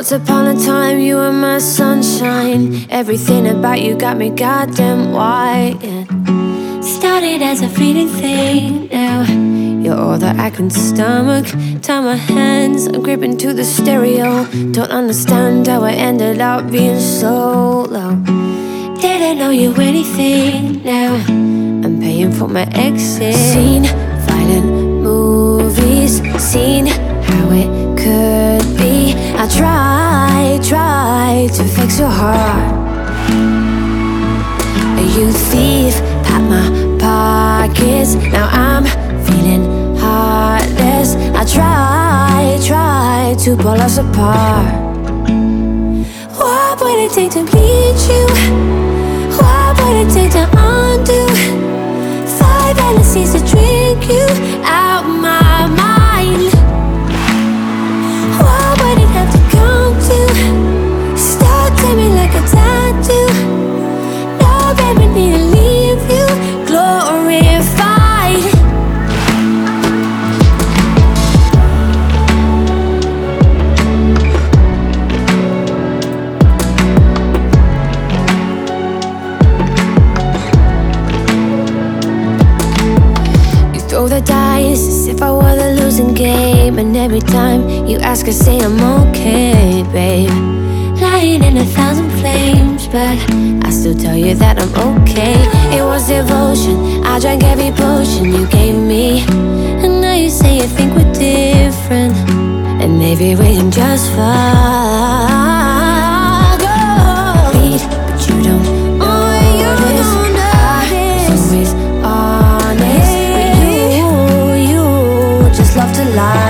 Once upon a time, you were my sunshine. Everything about you got me goddamn wild. Started as a fleeting thing, now you're all that I can stomach. Tie my hands, I'm gripping to the stereo. Don't understand how I ended up being so low. Didn't you anything, now I'm paying for my exit. Seen violent movies, seen how it could be. I try, try to fix your heart. You thief, pat my pockets. Now I'm feeling heartless. I try, try to pull us apart. What would it take to please you? The dice as if I were the losing game. And every time you ask, I say I'm okay, babe. Lying in a thousand flames, but I still tell you that I'm okay. It was devotion, I drank every potion you gave me. And now you say you think we're different. And maybe we're just fine. life.